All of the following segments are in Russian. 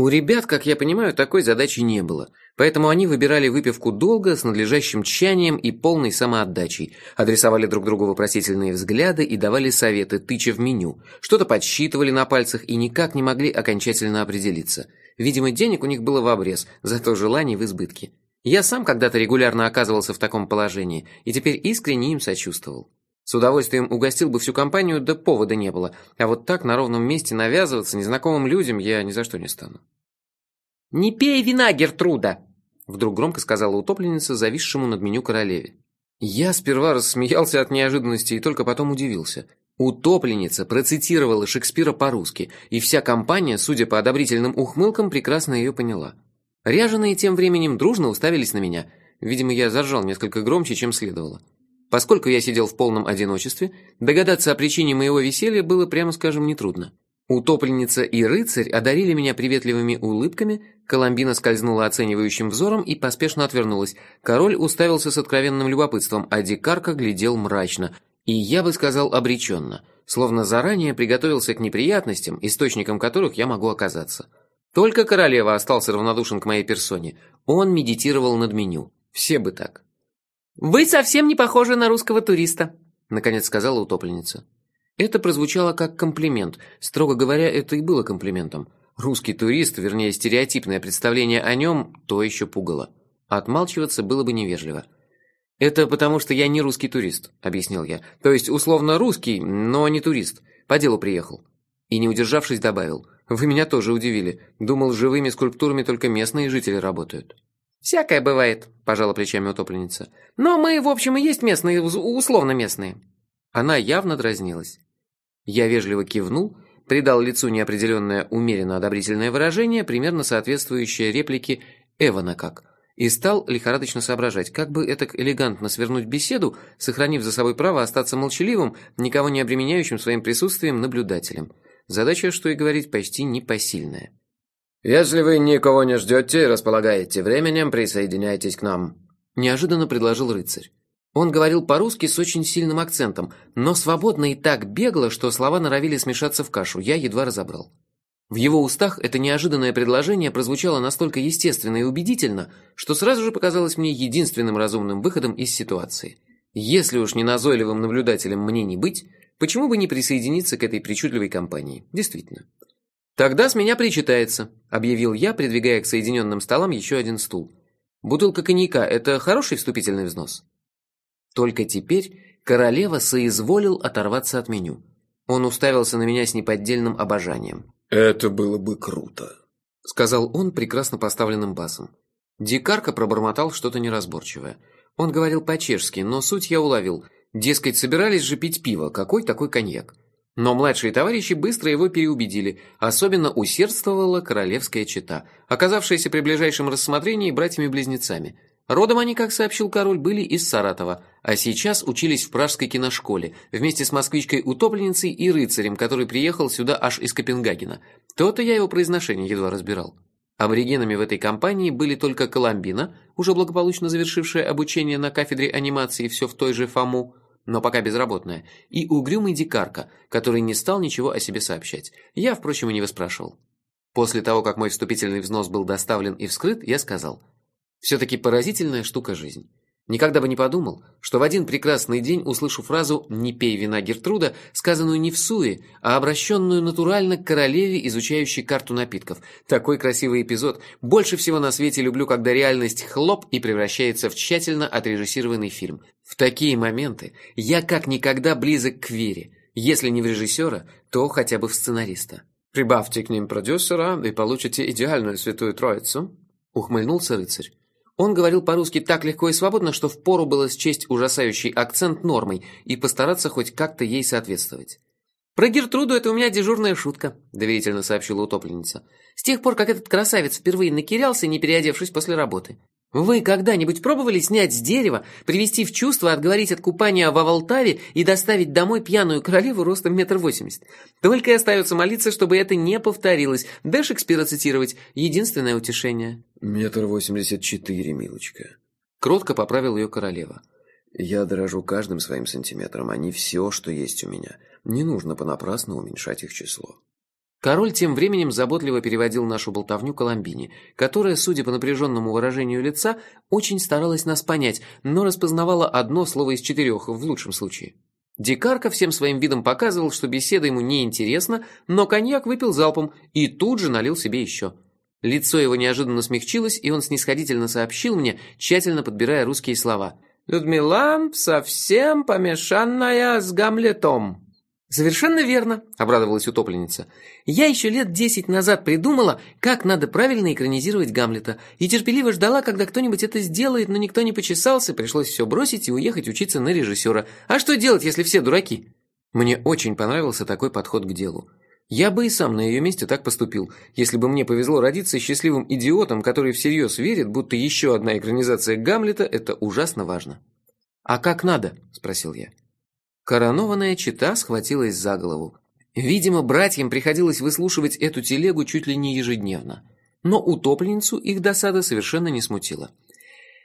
У ребят, как я понимаю, такой задачи не было, поэтому они выбирали выпивку долго, с надлежащим тщанием и полной самоотдачей, адресовали друг другу вопросительные взгляды и давали советы, тыча в меню, что-то подсчитывали на пальцах и никак не могли окончательно определиться. Видимо, денег у них было в обрез, зато желаний в избытке. Я сам когда-то регулярно оказывался в таком положении и теперь искренне им сочувствовал. С удовольствием угостил бы всю компанию, да повода не было. А вот так на ровном месте навязываться незнакомым людям я ни за что не стану. «Не пей вина, Гертруда!» Вдруг громко сказала утопленница, зависшему над меню королеве. Я сперва рассмеялся от неожиданности и только потом удивился. Утопленница процитировала Шекспира по-русски, и вся компания, судя по одобрительным ухмылкам, прекрасно ее поняла. Ряженые тем временем дружно уставились на меня. Видимо, я заржал несколько громче, чем следовало. Поскольку я сидел в полном одиночестве, догадаться о причине моего веселья было, прямо скажем, нетрудно. Утопленница и рыцарь одарили меня приветливыми улыбками, Коломбина скользнула оценивающим взором и поспешно отвернулась. Король уставился с откровенным любопытством, а дикарка глядел мрачно, и я бы сказал обреченно, словно заранее приготовился к неприятностям, источником которых я могу оказаться. Только королева остался равнодушен к моей персоне. Он медитировал над меню. Все бы так. «Вы совсем не похожи на русского туриста», — наконец сказала утопленница. Это прозвучало как комплимент. Строго говоря, это и было комплиментом. Русский турист, вернее, стереотипное представление о нем, то еще пугало. Отмалчиваться было бы невежливо. «Это потому, что я не русский турист», — объяснил я. «То есть, условно, русский, но не турист. По делу приехал». И, не удержавшись, добавил. «Вы меня тоже удивили. Думал, живыми скульптурами только местные жители работают». «Всякое бывает», – пожала плечами утопленница. «Но мы, в общем, и есть местные, условно местные». Она явно дразнилась. Я вежливо кивнул, придал лицу неопределенное умеренно одобрительное выражение, примерно соответствующее реплике «Эвана как», и стал лихорадочно соображать, как бы это элегантно свернуть беседу, сохранив за собой право остаться молчаливым, никого не обременяющим своим присутствием наблюдателем. Задача, что и говорить, почти непосильная. «Если вы никого не ждете и располагаете временем, присоединяйтесь к нам», – неожиданно предложил рыцарь. Он говорил по-русски с очень сильным акцентом, но свободно и так бегло, что слова норовили смешаться в кашу, я едва разобрал. В его устах это неожиданное предложение прозвучало настолько естественно и убедительно, что сразу же показалось мне единственным разумным выходом из ситуации. Если уж не назойливым наблюдателем мне не быть, почему бы не присоединиться к этой причудливой компании? Действительно. «Тогда с меня причитается», – объявил я, придвигая к соединенным столам еще один стул. «Бутылка коньяка – это хороший вступительный взнос?» Только теперь королева соизволил оторваться от меню. Он уставился на меня с неподдельным обожанием. «Это было бы круто», – сказал он прекрасно поставленным басом. Дикарка пробормотал что-то неразборчивое. Он говорил по-чешски, но суть я уловил. Дескать, собирались же пить пиво, какой такой коньяк? Но младшие товарищи быстро его переубедили, особенно усердствовала королевская чета, оказавшаяся при ближайшем рассмотрении братьями-близнецами. Родом они, как сообщил король, были из Саратова, а сейчас учились в пражской киношколе, вместе с москвичкой-утопленницей и рыцарем, который приехал сюда аж из Копенгагена. То-то я его произношение едва разбирал. Аборигенами в этой компании были только Коломбина, уже благополучно завершившая обучение на кафедре анимации все в той же ФАМУ, но пока безработная, и угрюмый дикарка, который не стал ничего о себе сообщать. Я, впрочем, и не выспрашивал. После того, как мой вступительный взнос был доставлен и вскрыт, я сказал, «Все-таки поразительная штука жизнь. Никогда бы не подумал, что в один прекрасный день услышу фразу «не пей вина Гертруда», сказанную не в суе, а обращенную натурально к королеве, изучающей карту напитков. Такой красивый эпизод. Больше всего на свете люблю, когда реальность хлоп и превращается в тщательно отрежиссированный фильм. В такие моменты я как никогда близок к вере. Если не в режиссера, то хотя бы в сценариста. «Прибавьте к ним продюсера и получите идеальную святую троицу», — ухмыльнулся рыцарь. Он говорил по-русски так легко и свободно, что впору было счесть ужасающий акцент нормой и постараться хоть как-то ей соответствовать. «Про Гертруду это у меня дежурная шутка», – доверительно сообщила утопленница. «С тех пор, как этот красавец впервые накирялся, не переодевшись после работы. Вы когда-нибудь пробовали снять с дерева, привести в чувство, отговорить от купания в Авалтаве и доставить домой пьяную королеву ростом метр восемьдесят? Только и остается молиться, чтобы это не повторилось, да Шекспира цитировать – единственное утешение. «Метр восемьдесят четыре, милочка», – кротко поправил ее королева. «Я дорожу каждым своим сантиметром, они все, что есть у меня. Не нужно понапрасну уменьшать их число». Король тем временем заботливо переводил нашу болтовню Коломбине, которая, судя по напряженному выражению лица, очень старалась нас понять, но распознавала одно слово из четырех, в лучшем случае. Дикарка всем своим видом показывал, что беседа ему не интересна, но коньяк выпил залпом и тут же налил себе еще. Лицо его неожиданно смягчилось, и он снисходительно сообщил мне, тщательно подбирая русские слова. «Людмила совсем помешанная с Гамлетом». «Совершенно верно», — обрадовалась утопленница. «Я еще лет десять назад придумала, как надо правильно экранизировать Гамлета, и терпеливо ждала, когда кто-нибудь это сделает, но никто не почесался, пришлось все бросить и уехать учиться на режиссера. А что делать, если все дураки?» Мне очень понравился такой подход к делу. Я бы и сам на ее месте так поступил, если бы мне повезло родиться счастливым идиотом, который всерьез верит, будто еще одна экранизация Гамлета – это ужасно важно. «А как надо?» – спросил я. Коронованная чита схватилась за голову. Видимо, братьям приходилось выслушивать эту телегу чуть ли не ежедневно. Но утопленницу их досада совершенно не смутила.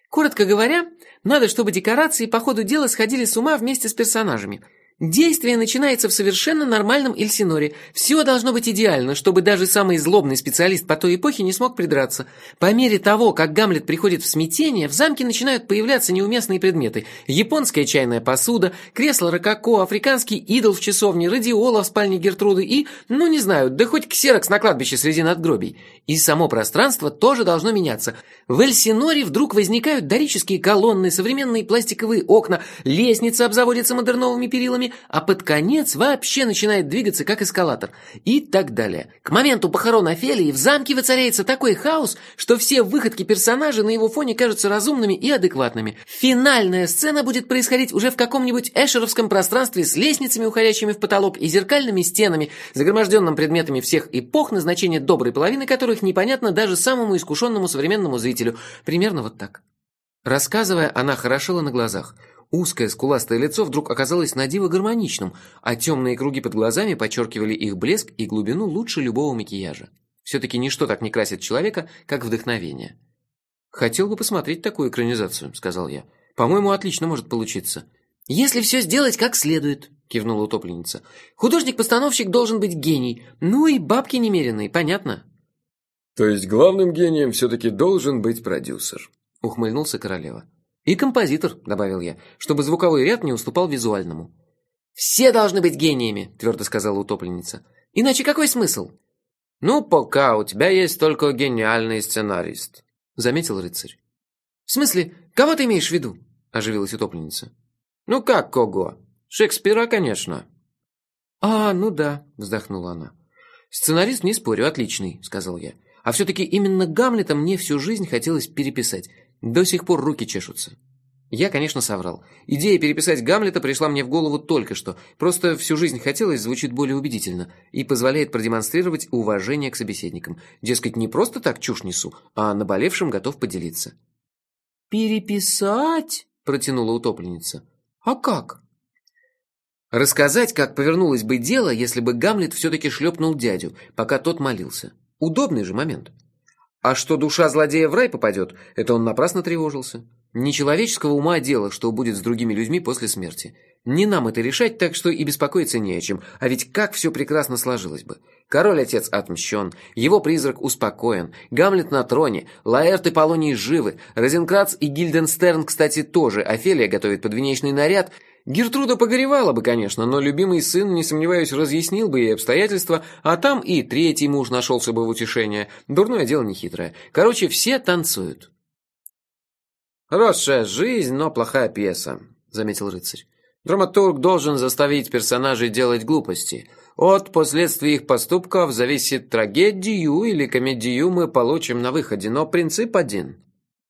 Коротко говоря, надо, чтобы декорации по ходу дела сходили с ума вместе с персонажами – Действие начинается в совершенно нормальном Эльсиноре. Все должно быть идеально, чтобы даже самый злобный специалист по той эпохе не смог придраться. По мере того, как Гамлет приходит в смятение, в замке начинают появляться неуместные предметы. Японская чайная посуда, кресло рококо, африканский идол в часовне, радиола в спальне Гертруды и, ну не знаю, да хоть ксерокс на кладбище среди надгробий. И само пространство тоже должно меняться. В Эльсиноре вдруг возникают дорические колонны, современные пластиковые окна, лестница обзаводится модерновыми перилами, а под конец вообще начинает двигаться как эскалатор. И так далее. К моменту похорон Офелии в замке воцаряется такой хаос, что все выходки персонажей на его фоне кажутся разумными и адекватными. Финальная сцена будет происходить уже в каком-нибудь эшеровском пространстве с лестницами, уходящими в потолок, и зеркальными стенами, загроможденным предметами всех эпох, назначение доброй половины которых непонятно даже самому искушенному современному зрителю. Примерно вот так. Рассказывая, она хорошела на глазах – Узкое скуластое лицо вдруг оказалось на диво гармоничным, а темные круги под глазами подчеркивали их блеск и глубину лучше любого макияжа. Все-таки ничто так не красит человека, как вдохновение. «Хотел бы посмотреть такую экранизацию», — сказал я. «По-моему, отлично может получиться». «Если все сделать как следует», — кивнула утопленница. «Художник-постановщик должен быть гений, ну и бабки немеренные, понятно?» «То есть главным гением все-таки должен быть продюсер», — ухмыльнулся королева. «И композитор», — добавил я, чтобы звуковой ряд не уступал визуальному. «Все должны быть гениями», — твердо сказала утопленница. «Иначе какой смысл?» «Ну, пока у тебя есть только гениальный сценарист», — заметил рыцарь. «В смысле, кого ты имеешь в виду?» — оживилась утопленница. «Ну как кого? Шекспира, конечно». «А, ну да», — вздохнула она. «Сценарист, не спорю, отличный», — сказал я. «А все-таки именно Гамлета мне всю жизнь хотелось переписать. До сих пор руки чешутся. Я, конечно, соврал. Идея переписать Гамлета пришла мне в голову только что. Просто всю жизнь хотелось, звучит более убедительно. И позволяет продемонстрировать уважение к собеседникам. Дескать, не просто так чушь несу, а наболевшим готов поделиться. «Переписать?» – протянула утопленница. «А как?» Рассказать, как повернулось бы дело, если бы Гамлет все-таки шлепнул дядю, пока тот молился. Удобный же момент. А что душа злодея в рай попадет, это он напрасно тревожился. Нечеловеческого ума дело, что будет с другими людьми после смерти. Не нам это решать, так что и беспокоиться не о чем. А ведь как все прекрасно сложилось бы. Король-отец отмщен, его призрак успокоен, Гамлет на троне, Лаэрт и Полоний живы, Розенкратц и Гильденстерн, кстати, тоже, Офелия готовит подвенечный наряд – Гертруда погоревала бы, конечно, но любимый сын, не сомневаюсь, разъяснил бы ей обстоятельства, а там и третий муж нашелся бы в утешение. Дурное дело нехитрое. Короче, все танцуют. «Росшая жизнь, но плохая пьеса», — заметил рыцарь. «Драматург должен заставить персонажей делать глупости. От последствий их поступков зависит трагедию или комедию мы получим на выходе, но принцип один».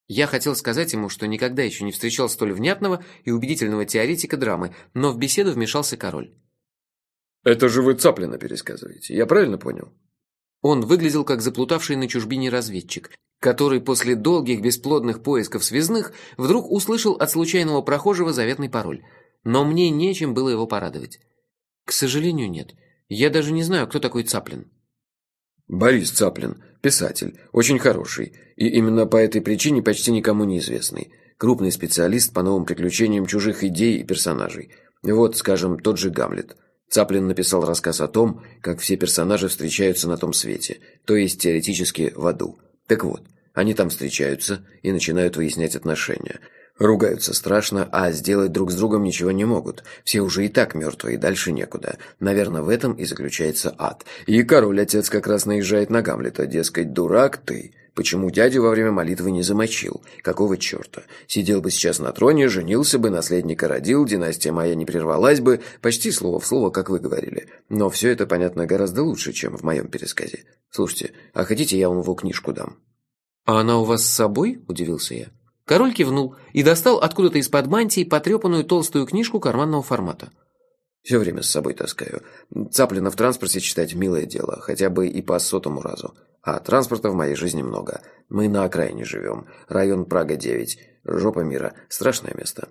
Я хотел сказать ему, что никогда еще не встречал столь внятного и убедительного теоретика драмы, но в беседу вмешался король. «Это же вы Цаплина пересказываете, я правильно понял?» Он выглядел как заплутавший на чужбине разведчик, который после долгих бесплодных поисков связных вдруг услышал от случайного прохожего заветный пароль. Но мне нечем было его порадовать. К сожалению, нет. Я даже не знаю, кто такой Цаплин. Борис Цаплин, писатель, очень хороший, и именно по этой причине почти никому не известный. Крупный специалист по новым приключениям чужих идей и персонажей. Вот, скажем, тот же Гамлет. Цаплин написал рассказ о том, как все персонажи встречаются на том свете, то есть теоретически в аду. Так вот, они там встречаются и начинают выяснять отношения. Ругаются страшно, а сделать друг с другом ничего не могут. Все уже и так мертвые, дальше некуда. Наверное, в этом и заключается ад. И король-отец как раз наезжает на Гамлета, дескать, дурак ты. Почему дядю во время молитвы не замочил? Какого черта? Сидел бы сейчас на троне, женился бы, наследника родил, династия моя не прервалась бы, почти слово в слово, как вы говорили. Но все это, понятно, гораздо лучше, чем в моем пересказе. Слушайте, а хотите, я вам его книжку дам? «А она у вас с собой?» – удивился я. Король кивнул и достал откуда-то из-под мантии потрепанную толстую книжку карманного формата. «Все время с собой таскаю. Цаплина в транспорте читать – милое дело, хотя бы и по сотому разу. А транспорта в моей жизни много. Мы на окраине живем. Район Прага-9. Жопа мира. Страшное место».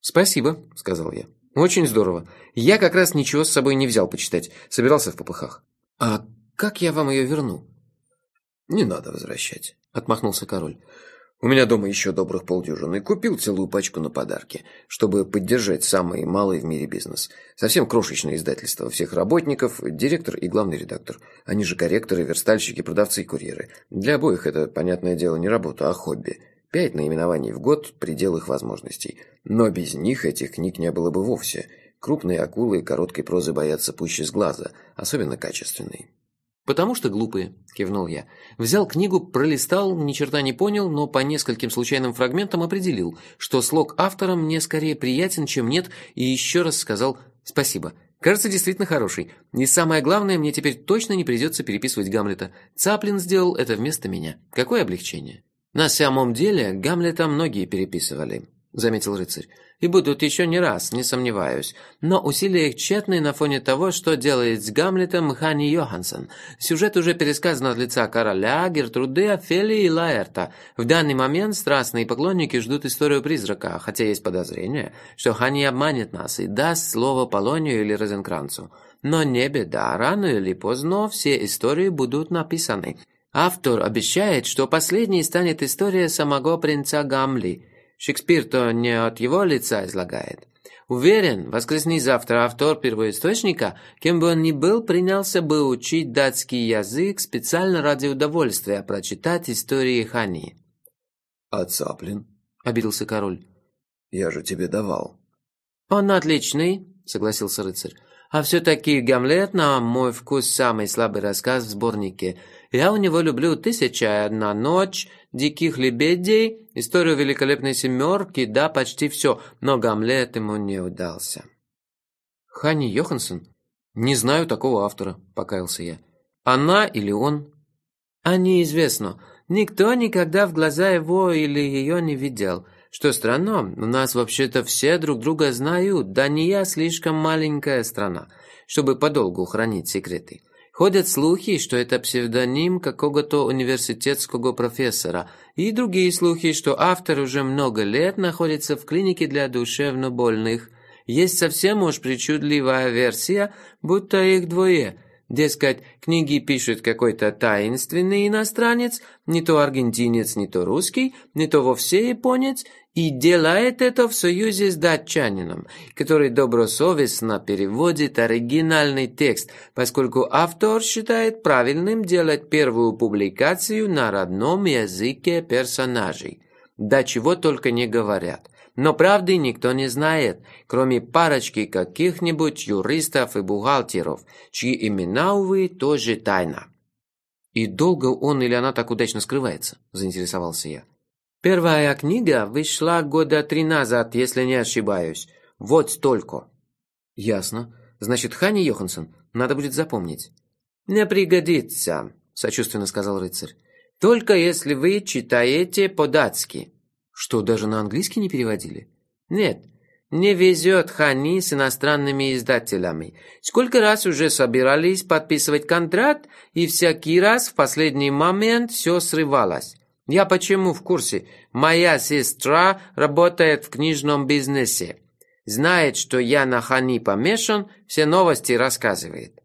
«Спасибо», – сказал я. «Очень здорово. Я как раз ничего с собой не взял почитать. Собирался в попыхах. А как я вам ее верну?» «Не надо возвращать». – отмахнулся король. «У меня дома еще добрых полдюжины. Купил целую пачку на подарки, чтобы поддержать самый малый в мире бизнес. Совсем крошечное издательство. Всех работников, директор и главный редактор. Они же корректоры, верстальщики, продавцы и курьеры. Для обоих это, понятное дело, не работа, а хобби. Пять наименований в год – предел их возможностей. Но без них этих книг не было бы вовсе. Крупные акулы короткой прозы боятся пуще с глаза, особенно качественной. «Потому что глупые», – кивнул я. Взял книгу, пролистал, ни черта не понял, но по нескольким случайным фрагментам определил, что слог автора мне скорее приятен, чем нет, и еще раз сказал «спасибо». Кажется, действительно хороший. И самое главное, мне теперь точно не придется переписывать Гамлета. Цаплин сделал это вместо меня. Какое облегчение. На самом деле, Гамлета многие переписывали, заметил рыцарь и будут еще не раз, не сомневаюсь. Но усилия их тщетны на фоне того, что делает с Гамлетом Хани Йоханссон. Сюжет уже пересказан от лица короля, Гертруды, Офелии и Лаэрта. В данный момент страстные поклонники ждут историю призрака, хотя есть подозрение, что Хани обманет нас и даст слово Полонию или Розенкранцу. Но не беда, рано или поздно все истории будут написаны. Автор обещает, что последней станет история самого принца Гамли – Шекспир-то не от его лица излагает. Уверен, воскресный завтра автор первоисточника, кем бы он ни был, принялся бы учить датский язык специально ради удовольствия прочитать истории Хани. «А Цаплин?» – обиделся король. «Я же тебе давал». «Он отличный», – согласился рыцарь. «А все-таки Гамлет, на мой вкус, самый слабый рассказ в сборнике – я у него люблю «Тысяча и одна ночь», «Диких лебедей», «Историю великолепной семерки», да, почти все, но Гамлет ему не удался. Хани Йоханссон? Не знаю такого автора, покаялся я. Она или он? А неизвестно. Никто никогда в глаза его или ее не видел. Что странно, у нас вообще-то все друг друга знают, да не я слишком маленькая страна, чтобы подолгу хранить секреты. Ходят слухи, что это псевдоним какого-то университетского профессора, и другие слухи, что автор уже много лет находится в клинике для душевнобольных. Есть совсем уж причудливая версия, будто их двое – Дескать, книги пишет какой-то таинственный иностранец, не то аргентинец, не то русский, не то вовсе японец, и делает это в союзе с датчанином, который добросовестно переводит оригинальный текст, поскольку автор считает правильным делать первую публикацию на родном языке персонажей. Да чего только не говорят. Но правды никто не знает, кроме парочки каких-нибудь юристов и бухгалтеров, чьи имена, увы, тоже тайна. «И долго он или она так удачно скрывается?» – заинтересовался я. «Первая книга вышла года три назад, если не ошибаюсь. Вот столько». «Ясно. Значит, Хани Йоханссон надо будет запомнить». «Не пригодится», – сочувственно сказал рыцарь. «Только если вы читаете по-датски». Что, даже на английский не переводили? Нет, не везет Хани с иностранными издателями. Сколько раз уже собирались подписывать контракт, и всякий раз в последний момент все срывалось. Я почему в курсе? Моя сестра работает в книжном бизнесе. Знает, что я на Хани помешан, все новости рассказывает.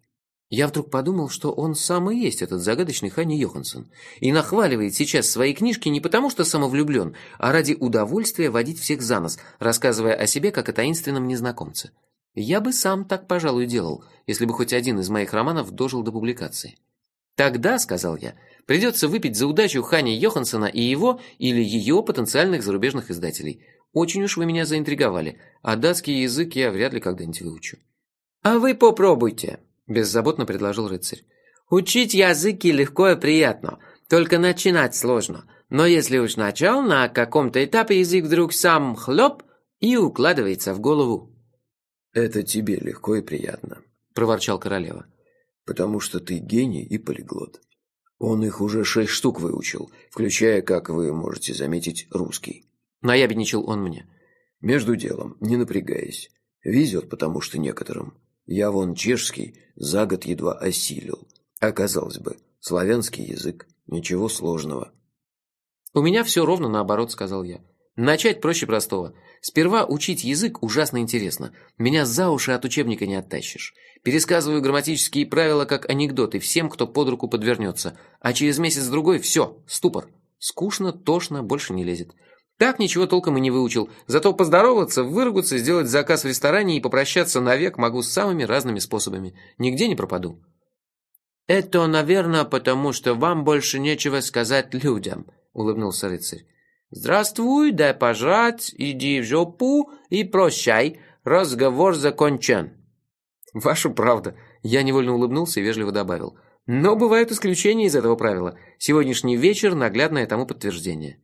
Я вдруг подумал, что он сам и есть этот загадочный Ханни Йоханссон. И нахваливает сейчас свои книжки не потому, что самовлюблен, а ради удовольствия водить всех за нос, рассказывая о себе как о таинственном незнакомце. Я бы сам так, пожалуй, делал, если бы хоть один из моих романов дожил до публикации. Тогда, сказал я, придется выпить за удачу Хани Йохансона и его или ее потенциальных зарубежных издателей. Очень уж вы меня заинтриговали, а датский язык я вряд ли когда-нибудь выучу. А вы попробуйте, беззаботно предложил рыцарь. Учить языки легко и приятно, только начинать сложно. Но если уж начал, на каком-то этапе язык вдруг сам хлоп и укладывается в голову. «Это тебе легко и приятно», – проворчал королева. «Потому что ты гений и полиглот. Он их уже шесть штук выучил, включая, как вы можете заметить, русский». Наябедничал он мне. «Между делом, не напрягаясь. Везет, потому что некоторым. Я вон чешский за год едва осилил. А казалось бы, славянский язык, ничего сложного. У меня все ровно наоборот, сказал я. Начать проще простого. Сперва учить язык ужасно интересно. Меня за уши от учебника не оттащишь. Пересказываю грамматические правила как анекдоты всем, кто под руку подвернется. А через месяц-другой все, ступор. Скучно, тошно, больше не лезет. Так ничего толком и не выучил. Зато поздороваться, выругаться, сделать заказ в ресторане и попрощаться навек могу самыми разными способами. Нигде не пропаду. «Это, наверное, потому что вам больше нечего сказать людям», — улыбнулся рыцарь. «Здравствуй, дай пожрать, иди в жопу и прощай, разговор закончен». «Ваша правда», — я невольно улыбнулся и вежливо добавил. «Но бывают исключения из этого правила. Сегодняшний вечер — наглядное тому подтверждение».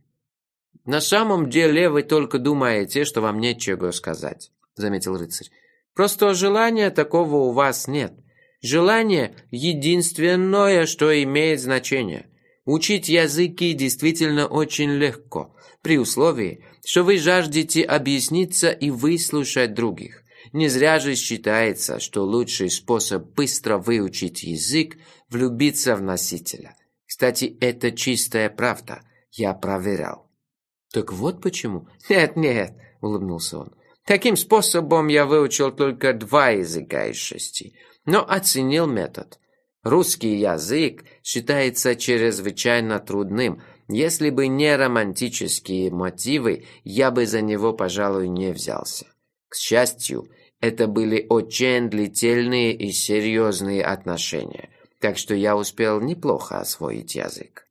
«На самом деле вы только думаете, что вам нечего сказать», — заметил рыцарь. «Просто желания такого у вас нет. Желание – единственное, что имеет значение. Учить языки действительно очень легко, при условии, что вы жаждете объясниться и выслушать других. Не зря же считается, что лучший способ быстро выучить язык – влюбиться в носителя. Кстати, это чистая правда. Я проверял. «Так вот почему?» «Нет-нет», – улыбнулся он. «Таким способом я выучил только два языка из шести – но оценил метод. Русский язык считается чрезвычайно трудным. Если бы не романтические мотивы, я бы за него, пожалуй, не взялся. К счастью, это были очень длительные и серьезные отношения, так что я успел неплохо освоить язык.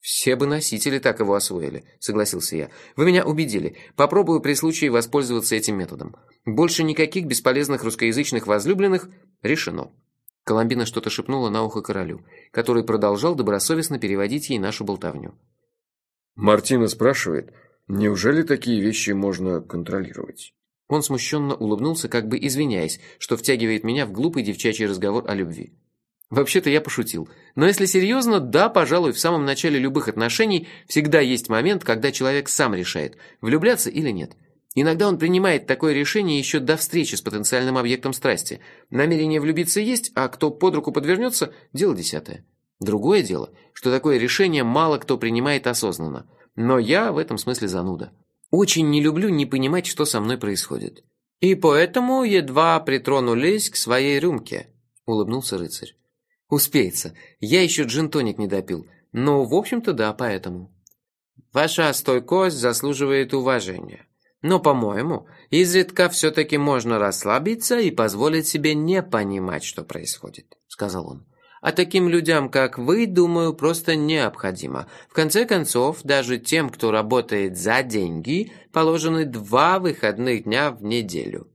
«Все бы носители так его освоили», — согласился я. «Вы меня убедили. Попробую при случае воспользоваться этим методом. Больше никаких бесполезных русскоязычных возлюбленных решено». Коломбина что-то шепнула на ухо королю, который продолжал добросовестно переводить ей нашу болтовню. «Мартина спрашивает, неужели такие вещи можно контролировать?» Он смущенно улыбнулся, как бы извиняясь, что втягивает меня в глупый девчачий разговор о любви. Вообще-то я пошутил. Но если серьезно, да, пожалуй, в самом начале любых отношений всегда есть момент, когда человек сам решает, влюбляться или нет. Иногда он принимает такое решение еще до встречи с потенциальным объектом страсти. Намерение влюбиться есть, а кто под руку подвернется – дело десятое. Другое дело, что такое решение мало кто принимает осознанно. Но я в этом смысле зануда. Очень не люблю не понимать, что со мной происходит. «И поэтому едва притронулись к своей рюмке», – улыбнулся рыцарь. Успеется. Я еще джин-тоник не допил. Но, в общем-то, да, поэтому. Ваша стойкость заслуживает уважения. Но, по-моему, изредка все-таки можно расслабиться и позволить себе не понимать, что происходит», — сказал он. «А таким людям, как вы, думаю, просто необходимо. В конце концов, даже тем, кто работает за деньги, положены два выходных дня в неделю».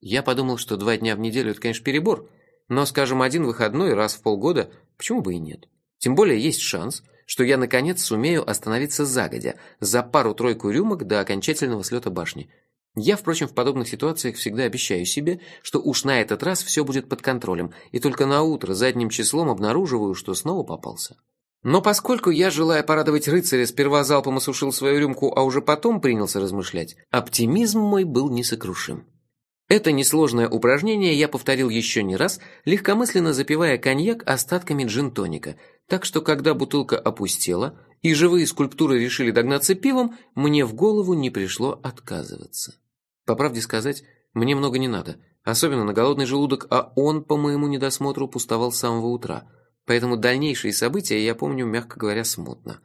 Я подумал, что два дня в неделю – это, конечно, перебор – но, скажем, один выходной раз в полгода, почему бы и нет? Тем более есть шанс, что я, наконец, сумею остановиться загодя, за пару-тройку рюмок до окончательного слета башни. Я, впрочем, в подобных ситуациях всегда обещаю себе, что уж на этот раз все будет под контролем, и только на утро задним числом обнаруживаю, что снова попался. Но поскольку я, желая порадовать рыцаря, сперва залпом осушил свою рюмку, а уже потом принялся размышлять, оптимизм мой был несокрушим. Это несложное упражнение я повторил еще не раз, легкомысленно запивая коньяк остатками джин-тоника, так что когда бутылка опустела и живые скульптуры решили догнаться пивом, мне в голову не пришло отказываться. По правде сказать, мне много не надо, особенно на голодный желудок, а он, по моему недосмотру, пустовал с самого утра, поэтому дальнейшие события я помню, мягко говоря, смутно.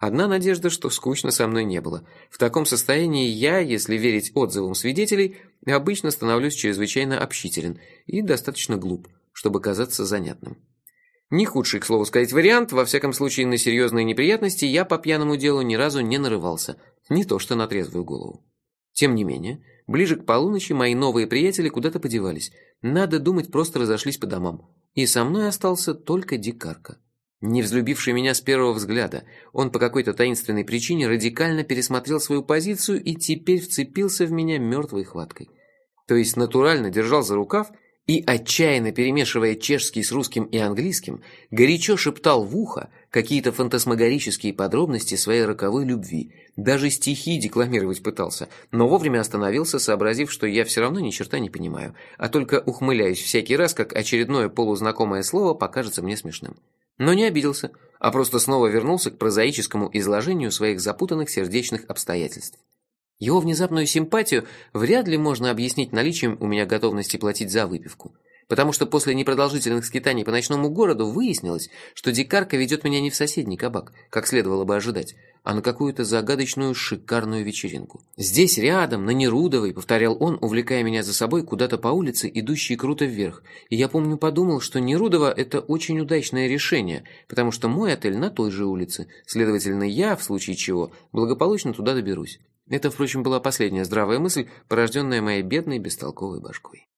Одна надежда, что скучно со мной не было. В таком состоянии я, если верить отзывам свидетелей, обычно становлюсь чрезвычайно общителен и достаточно глуп, чтобы казаться занятным. Не худший, к слову сказать, вариант, во всяком случае на серьезные неприятности я по пьяному делу ни разу не нарывался, не то что на трезвую голову. Тем не менее, ближе к полуночи мои новые приятели куда-то подевались. Надо думать, просто разошлись по домам. И со мной остался только дикарка. Не взлюбивший меня с первого взгляда, он по какой-то таинственной причине радикально пересмотрел свою позицию и теперь вцепился в меня мертвой хваткой. То есть натурально держал за рукав и, отчаянно перемешивая чешский с русским и английским, горячо шептал в ухо какие-то фантасмагорические подробности своей роковой любви. Даже стихи декламировать пытался, но вовремя остановился, сообразив, что я все равно ни черта не понимаю, а только ухмыляюсь всякий раз, как очередное полузнакомое слово покажется мне смешным. Но не обиделся, а просто снова вернулся к прозаическому изложению своих запутанных сердечных обстоятельств. Его внезапную симпатию вряд ли можно объяснить наличием у меня готовности платить за выпивку. Потому что после непродолжительных скитаний по ночному городу выяснилось, что дикарка ведет меня не в соседний кабак, как следовало бы ожидать, а на какую-то загадочную шикарную вечеринку. «Здесь рядом, на Нерудовой», — повторял он, увлекая меня за собой куда-то по улице, идущей круто вверх. И я помню подумал, что Нерудово — это очень удачное решение, потому что мой отель на той же улице, следовательно, я, в случае чего, благополучно туда доберусь. Это, впрочем, была последняя здравая мысль, порожденная моей бедной бестолковой башкой.